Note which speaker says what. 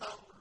Speaker 1: مَّرْضٍ